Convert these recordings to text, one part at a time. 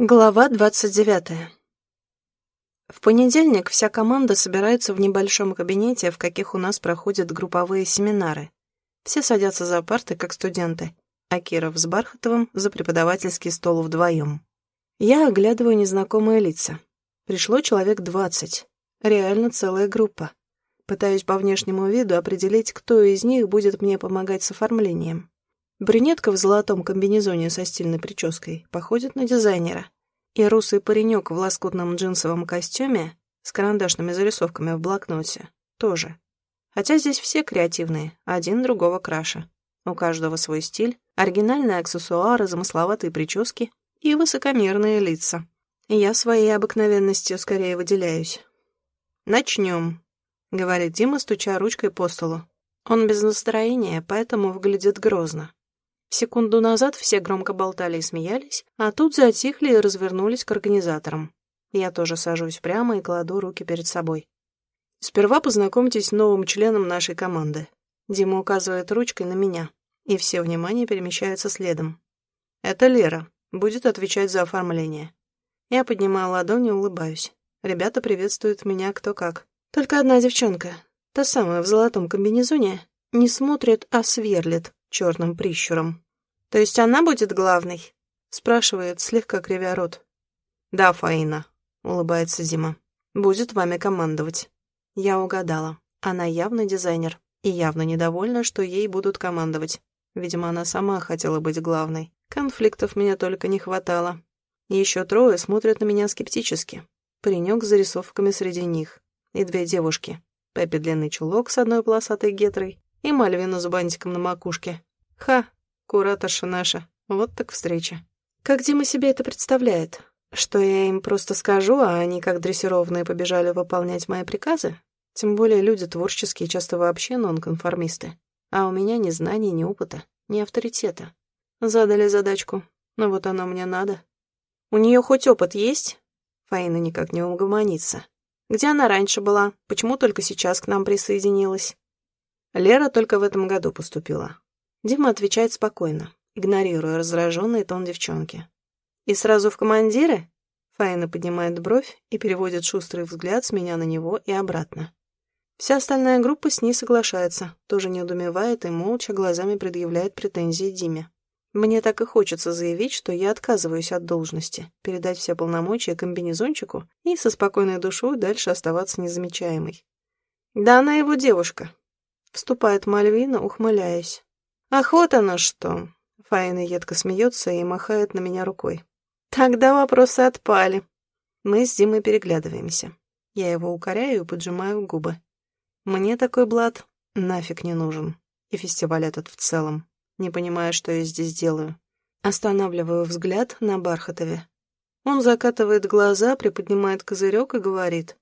Глава двадцать девятая. В понедельник вся команда собирается в небольшом кабинете, в каких у нас проходят групповые семинары. Все садятся за парты, как студенты, а Киров с Бархатовым за преподавательский стол вдвоем. Я оглядываю незнакомые лица. Пришло человек двадцать. Реально целая группа. Пытаюсь по внешнему виду определить, кто из них будет мне помогать с оформлением. Брюнетка в золотом комбинезоне со стильной прической походит на дизайнера. И русый паренек в лоскутном джинсовом костюме с карандашными зарисовками в блокноте тоже. Хотя здесь все креативные, один другого краше. У каждого свой стиль, оригинальные аксессуары, замысловатые прически и высокомерные лица. Я своей обыкновенностью скорее выделяюсь. «Начнем», — говорит Дима, стуча ручкой по столу. Он без настроения, поэтому выглядит грозно. Секунду назад все громко болтали и смеялись, а тут затихли и развернулись к организаторам. Я тоже сажусь прямо и кладу руки перед собой. Сперва познакомьтесь с новым членом нашей команды. Дима указывает ручкой на меня, и все внимание перемещается следом. Это Лера, будет отвечать за оформление. Я поднимаю ладони и улыбаюсь. Ребята приветствуют меня кто как. Только одна девчонка, та самая в золотом комбинезоне, не смотрит, а сверлит черным прищуром. «То есть она будет главной?» — спрашивает, слегка кривя рот. «Да, Фаина», — улыбается Зима. «Будет вами командовать». Я угадала. Она явно дизайнер и явно недовольна, что ей будут командовать. Видимо, она сама хотела быть главной. Конфликтов меня только не хватало. Еще трое смотрят на меня скептически. Паренек с зарисовками среди них. И две девушки. Пеппи длинный чулок с одной полосатой гетрой и Мальвина с бантиком на макушке. Ха, кураторша наша, вот так встреча. Как Дима себе это представляет? Что я им просто скажу, а они как дрессированные побежали выполнять мои приказы? Тем более люди творческие часто вообще нонконформисты. А у меня ни знаний, ни опыта, ни авторитета. Задали задачку, но вот оно мне надо. У нее хоть опыт есть? Фаина никак не угомонится. Где она раньше была? Почему только сейчас к нам присоединилась? Лера только в этом году поступила. Дима отвечает спокойно, игнорируя раздраженный тон девчонки. «И сразу в командиры?» Фаина поднимает бровь и переводит шустрый взгляд с меня на него и обратно. Вся остальная группа с ней соглашается, тоже недоумевает и молча глазами предъявляет претензии Диме. Мне так и хочется заявить, что я отказываюсь от должности, передать все полномочия комбинезончику и со спокойной душой дальше оставаться незамечаемой. Да она его девушка, Вступает Мальвина, ухмыляясь. «Ах, вот оно что!» Фаина едко смеется и махает на меня рукой. «Тогда вопросы отпали». Мы с Димой переглядываемся. Я его укоряю и поджимаю губы. Мне такой блат нафиг не нужен. И фестиваль этот в целом. Не понимая, что я здесь делаю. Останавливаю взгляд на Бархатове. Он закатывает глаза, приподнимает козырек и говорит.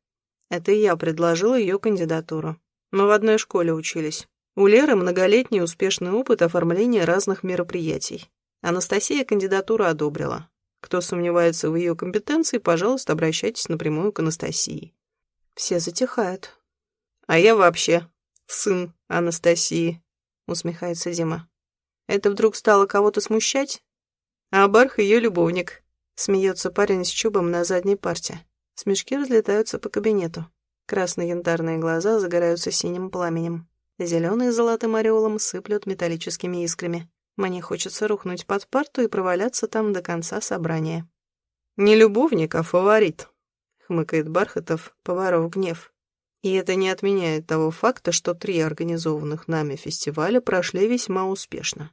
Это я предложил ее кандидатуру. Мы в одной школе учились. У Леры многолетний успешный опыт оформления разных мероприятий. Анастасия кандидатуру одобрила. Кто сомневается в ее компетенции, пожалуйста, обращайтесь напрямую к Анастасии. Все затихают. А я вообще сын Анастасии, усмехается Дима. Это вдруг стало кого-то смущать? А Барх ее любовник. Смеется парень с чубом на задней парте. Смешки разлетаются по кабинету. Красные янтарные глаза загораются синим пламенем. Зеленые с золотым ореолом сыплют металлическими искрами. Мне хочется рухнуть под парту и проваляться там до конца собрания. «Не любовник, а фаворит», — хмыкает Бархатов, поворов гнев. И это не отменяет того факта, что три организованных нами фестиваля прошли весьма успешно.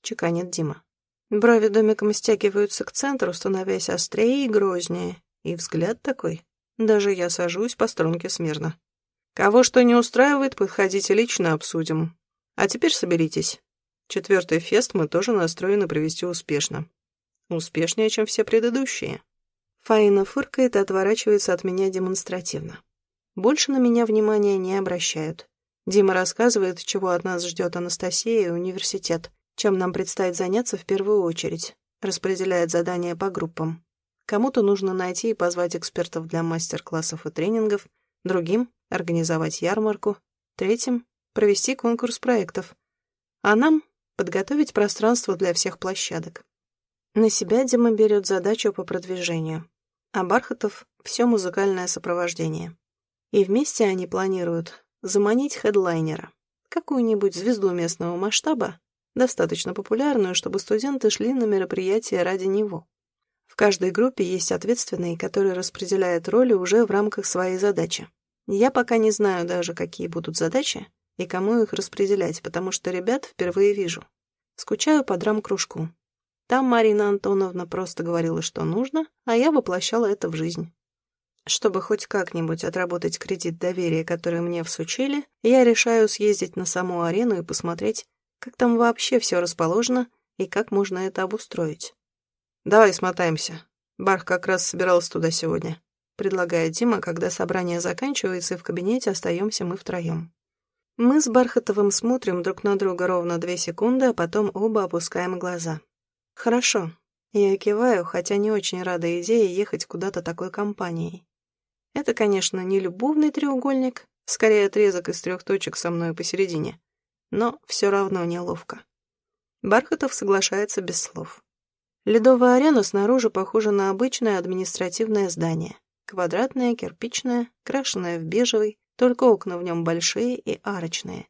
Чеканит Дима. Брови домиком стягиваются к центру, становясь острее и грознее. И взгляд такой даже я сажусь по струнке смирно. Кого что не устраивает, подходите лично обсудим. А теперь соберитесь. Четвертый фест мы тоже настроены провести успешно. Успешнее, чем все предыдущие. Фаина фыркает и отворачивается от меня демонстративно. Больше на меня внимания не обращают. Дима рассказывает, чего от нас ждет Анастасия и университет, чем нам предстоит заняться в первую очередь. Распределяет задания по группам. Кому-то нужно найти и позвать экспертов для мастер-классов и тренингов, другим — организовать ярмарку, третьим — провести конкурс проектов, а нам — подготовить пространство для всех площадок. На себя Дима берет задачу по продвижению, а Бархатов — все музыкальное сопровождение. И вместе они планируют заманить хедлайнера, какую-нибудь звезду местного масштаба, достаточно популярную, чтобы студенты шли на мероприятия ради него. В каждой группе есть ответственный, который распределяет роли уже в рамках своей задачи. Я пока не знаю даже, какие будут задачи и кому их распределять, потому что ребят впервые вижу. Скучаю по драм-кружку. Там Марина Антоновна просто говорила, что нужно, а я воплощала это в жизнь. Чтобы хоть как-нибудь отработать кредит доверия, который мне всучили, я решаю съездить на саму арену и посмотреть, как там вообще все расположено и как можно это обустроить. «Давай смотаемся. Барх как раз собирался туда сегодня», — предлагает Дима, когда собрание заканчивается, и в кабинете остаемся мы втроем. Мы с Бархатовым смотрим друг на друга ровно две секунды, а потом оба опускаем глаза. «Хорошо». Я киваю, хотя не очень рада идее ехать куда-то такой компанией. Это, конечно, не любовный треугольник, скорее отрезок из трех точек со мной посередине, но все равно неловко. Бархатов соглашается без слов. Ледовая арена снаружи похожа на обычное административное здание. Квадратное, кирпичное, крашенное в бежевый, только окна в нем большие и арочные.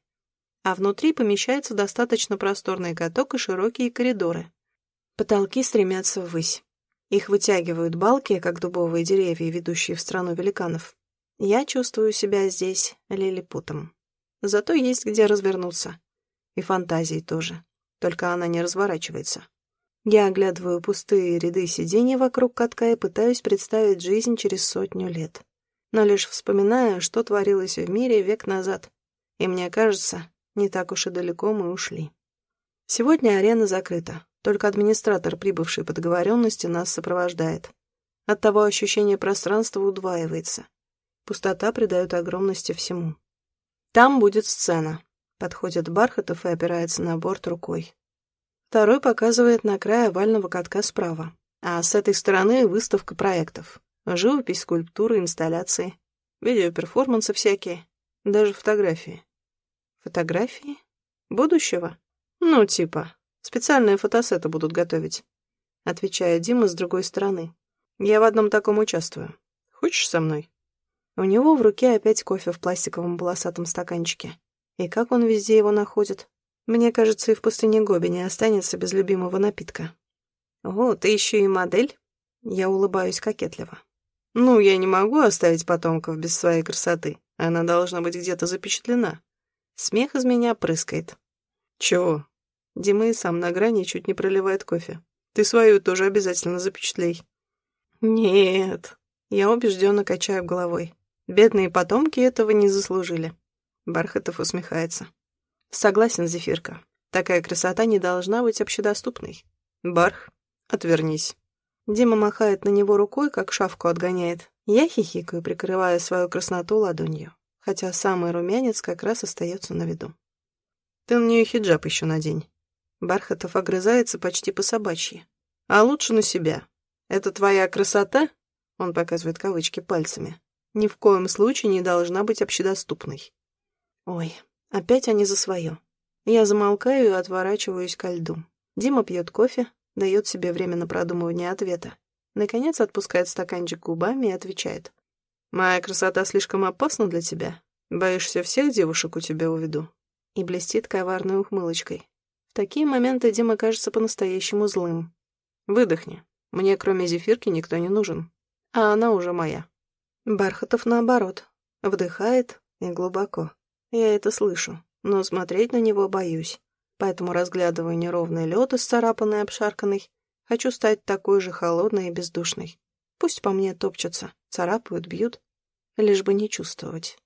А внутри помещается достаточно просторный каток и широкие коридоры, Потолки стремятся ввысь. Их вытягивают балки, как дубовые деревья, ведущие в страну великанов. Я чувствую себя здесь лилипутом. Зато есть где развернуться. И фантазии тоже. Только она не разворачивается. Я оглядываю пустые ряды сидений вокруг катка и пытаюсь представить жизнь через сотню лет. Но лишь вспоминаю, что творилось в мире век назад. И мне кажется, не так уж и далеко мы ушли. Сегодня арена закрыта. Только администратор, прибывший по договоренности, нас сопровождает. Оттого ощущение пространства удваивается. Пустота придает огромности всему. Там будет сцена. Подходит Бархатов и опирается на борт рукой. Второй показывает на край овального катка справа. А с этой стороны выставка проектов. Живопись, скульптуры, инсталляции. Видеоперформансы всякие. Даже фотографии. Фотографии? Будущего? Ну, типа. Специальные фотосеты будут готовить. Отвечает Дима с другой стороны. Я в одном таком участвую. Хочешь со мной? У него в руке опять кофе в пластиковом полосатом стаканчике. И как он везде его находит? Мне кажется, и в пустыне Гоби не останется без любимого напитка. О, ты еще и модель? Я улыбаюсь кокетливо. Ну, я не могу оставить потомков без своей красоты. Она должна быть где-то запечатлена. Смех из меня прыскает. Чего? Дима и сам на грани чуть не проливает кофе. Ты свою тоже обязательно запечатлей. Нет. Я убежденно качаю головой. Бедные потомки этого не заслужили. Бархатов усмехается. Согласен, Зефирка. Такая красота не должна быть общедоступной. Барх, отвернись. Дима махает на него рукой, как шавку отгоняет. Я хихикаю, прикрывая свою красноту ладонью, хотя самый румянец как раз остается на виду. Ты на нее хиджаб еще надень. Бархатов огрызается почти по-собачьи. «А лучше на себя. Это твоя красота?» Он показывает кавычки пальцами. «Ни в коем случае не должна быть общедоступной». Ой, опять они за свое. Я замолкаю и отворачиваюсь ко льду. Дима пьет кофе, дает себе время на продумывание ответа. Наконец отпускает стаканчик губами и отвечает. «Моя красота слишком опасна для тебя. Боишься, всех девушек у тебя уведу?» И блестит коварной ухмылочкой. В такие моменты Дима кажется по-настоящему злым. «Выдохни. Мне кроме зефирки никто не нужен. А она уже моя». Бархатов наоборот. Вдыхает и глубоко. Я это слышу, но смотреть на него боюсь. Поэтому разглядываю неровный лед, исцарапанный и обшарканный. Хочу стать такой же холодной и бездушной. Пусть по мне топчутся, царапают, бьют. Лишь бы не чувствовать.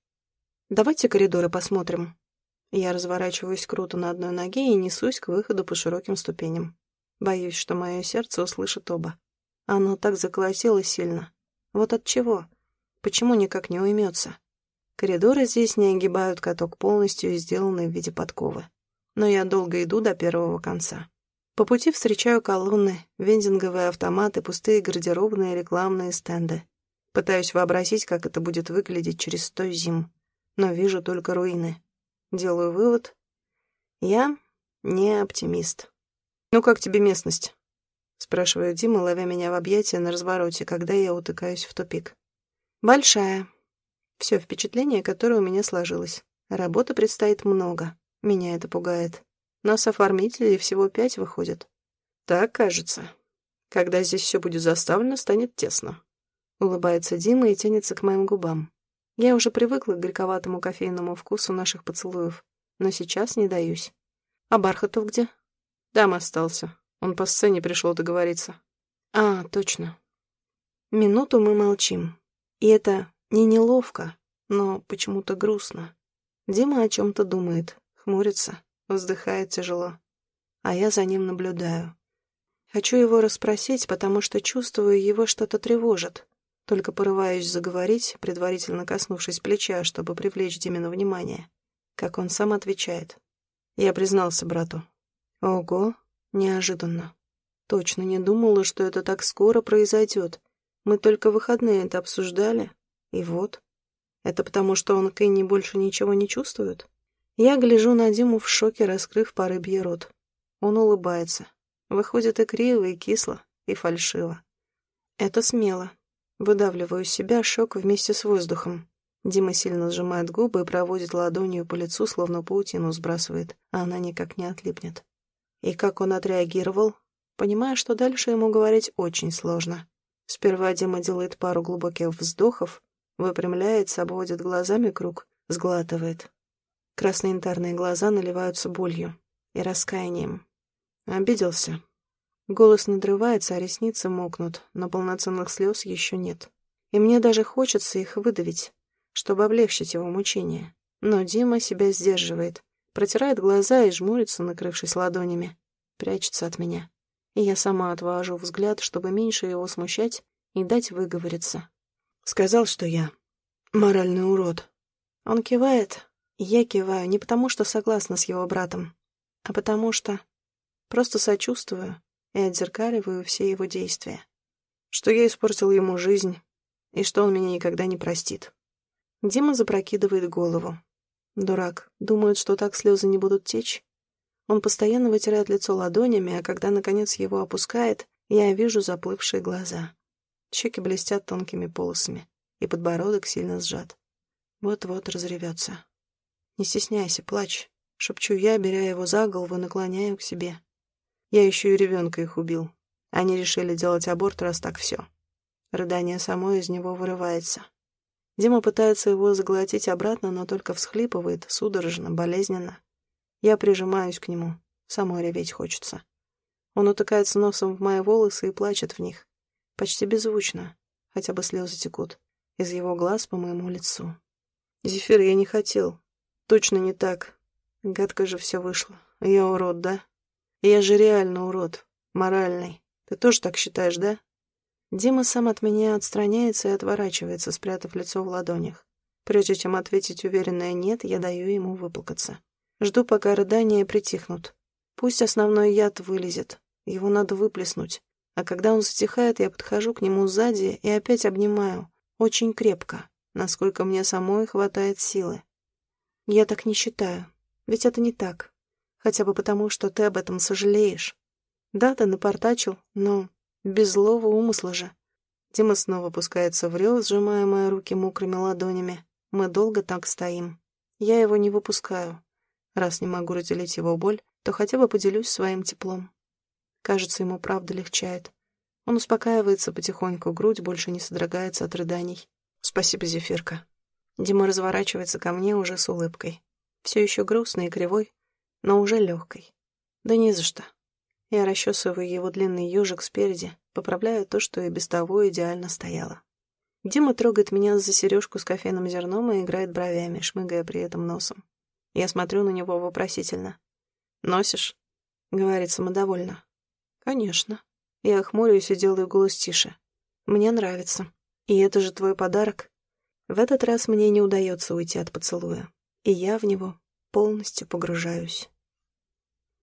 Давайте коридоры посмотрим. Я разворачиваюсь круто на одной ноге и несусь к выходу по широким ступеням. Боюсь, что мое сердце услышит оба. Оно так заколотилось сильно. Вот от чего? Почему никак не уймется? Коридоры здесь не огибают каток полностью и сделаны в виде подковы. Но я долго иду до первого конца. По пути встречаю колонны, вендинговые автоматы, пустые гардеробные рекламные стенды. Пытаюсь вообразить, как это будет выглядеть через сто зим. Но вижу только руины. Делаю вывод. Я не оптимист. Ну как тебе местность? спрашиваю Дима, ловя меня в объятия на развороте, когда я утыкаюсь в тупик. Большая. Все впечатление, которое у меня сложилось. Работы предстоит много. Меня это пугает. Нас оформителей всего пять выходит. Так кажется. Когда здесь все будет заставлено, станет тесно. Улыбается Дима и тянется к моим губам. Я уже привыкла к горьковатому кофейному вкусу наших поцелуев, но сейчас не даюсь. А Бархатов где? Там остался. Он по сцене пришел договориться. А, точно. Минуту мы молчим. И это не неловко, но почему-то грустно. Дима о чем-то думает, хмурится, вздыхает тяжело. А я за ним наблюдаю. Хочу его расспросить, потому что чувствую, его что-то тревожит. Только порываюсь заговорить, предварительно коснувшись плеча, чтобы привлечь Димина внимание. Как он сам отвечает. Я признался брату. Ого, неожиданно. Точно не думала, что это так скоро произойдет. Мы только выходные это обсуждали. И вот. Это потому, что он к Энни больше ничего не чувствует? Я гляжу на Диму в шоке, раскрыв по рыбье рот. Он улыбается. Выходит и криво, и кисло, и фальшиво. Это смело. Выдавливаю себя шок вместе с воздухом. Дима сильно сжимает губы и проводит ладонью по лицу, словно паутину сбрасывает, а она никак не отлипнет. И как он отреагировал? Понимая, что дальше ему говорить очень сложно. Сперва Дима делает пару глубоких вздохов, выпрямляется, обводит глазами круг, сглатывает. Красные янтарные глаза наливаются болью и раскаянием. Обиделся. Голос надрывается, а ресницы мокнут, но полноценных слез еще нет. И мне даже хочется их выдавить, чтобы облегчить его мучения. Но Дима себя сдерживает, протирает глаза и жмурится, накрывшись ладонями, прячется от меня. И я сама отвожу взгляд, чтобы меньше его смущать и дать выговориться. Сказал, что я моральный урод. Он кивает, я киваю не потому, что согласна с его братом, а потому что Просто сочувствую и отзеркаливаю все его действия. Что я испортил ему жизнь, и что он меня никогда не простит. Дима запрокидывает голову. Дурак. Думает, что так слезы не будут течь. Он постоянно вытирает лицо ладонями, а когда, наконец, его опускает, я вижу заплывшие глаза. Щеки блестят тонкими полосами, и подбородок сильно сжат. Вот-вот разревется. «Не стесняйся, плачь», — шепчу я, беря его за голову, наклоняю к себе. Я еще и ребенка их убил. Они решили делать аборт, раз так все. Рыдание само из него вырывается. Дима пытается его заглотить обратно, но только всхлипывает, судорожно, болезненно. Я прижимаюсь к нему. Самой реветь хочется. Он утыкается носом в мои волосы и плачет в них. Почти беззвучно, хотя бы слезы текут. Из его глаз по моему лицу. «Зефир, я не хотел. Точно не так. Гадко же все вышло. Я урод, да?» Я же реально урод. Моральный. Ты тоже так считаешь, да? Дима сам от меня отстраняется и отворачивается, спрятав лицо в ладонях. Прежде чем ответить уверенное «нет», я даю ему выплакаться. Жду, пока рыдания притихнут. Пусть основной яд вылезет. Его надо выплеснуть. А когда он затихает, я подхожу к нему сзади и опять обнимаю. Очень крепко, насколько мне самой хватает силы. Я так не считаю. Ведь это не так. Хотя бы потому, что ты об этом сожалеешь. Да, ты напортачил, но без злого умысла же. Дима снова пускается в рев, сжимая мои руки мокрыми ладонями. Мы долго так стоим. Я его не выпускаю. Раз не могу разделить его боль, то хотя бы поделюсь своим теплом. Кажется, ему правда легчает. Он успокаивается потихоньку, грудь больше не содрогается от рыданий. Спасибо, Зефирка. Дима разворачивается ко мне уже с улыбкой. Все еще грустный и кривой, но уже легкой. Да не за что. Я расчесываю его длинный ежик спереди, поправляю то, что и без того идеально стояло. Дима трогает меня за сережку с кофейным зерном и играет бровями, шмыгая при этом носом. Я смотрю на него вопросительно. «Носишь?» — говорит самодовольно. «Конечно». Я хмурюсь и делаю голос тише. «Мне нравится. И это же твой подарок». В этот раз мне не удается уйти от поцелуя, и я в него полностью погружаюсь.